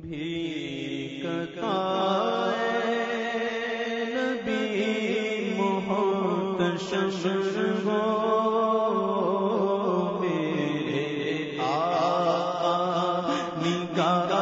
بھی نبی محمد میرے آقا نگاہ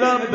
رب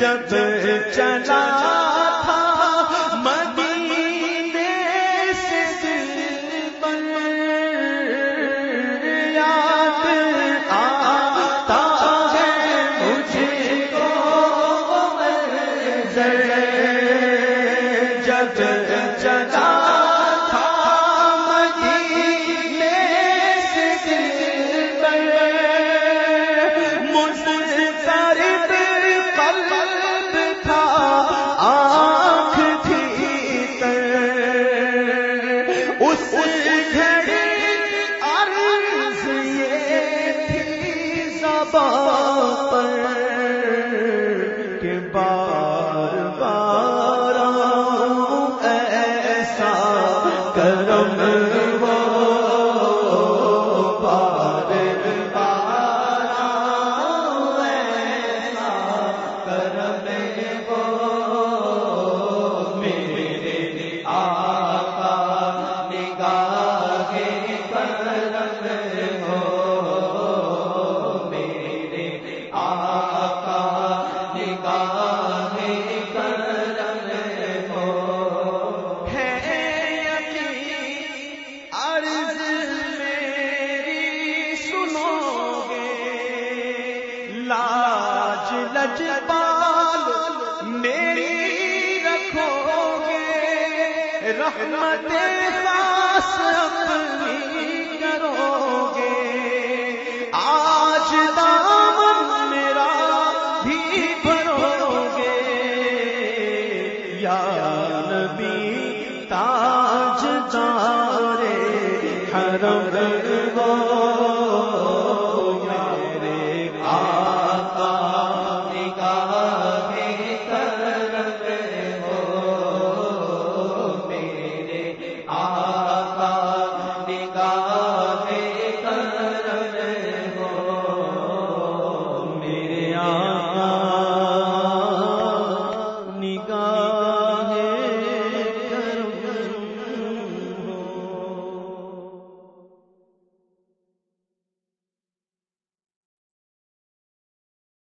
جب چلا لاج لج پال میری رکھو گے رحمت خاص نبی تاج تارے حرم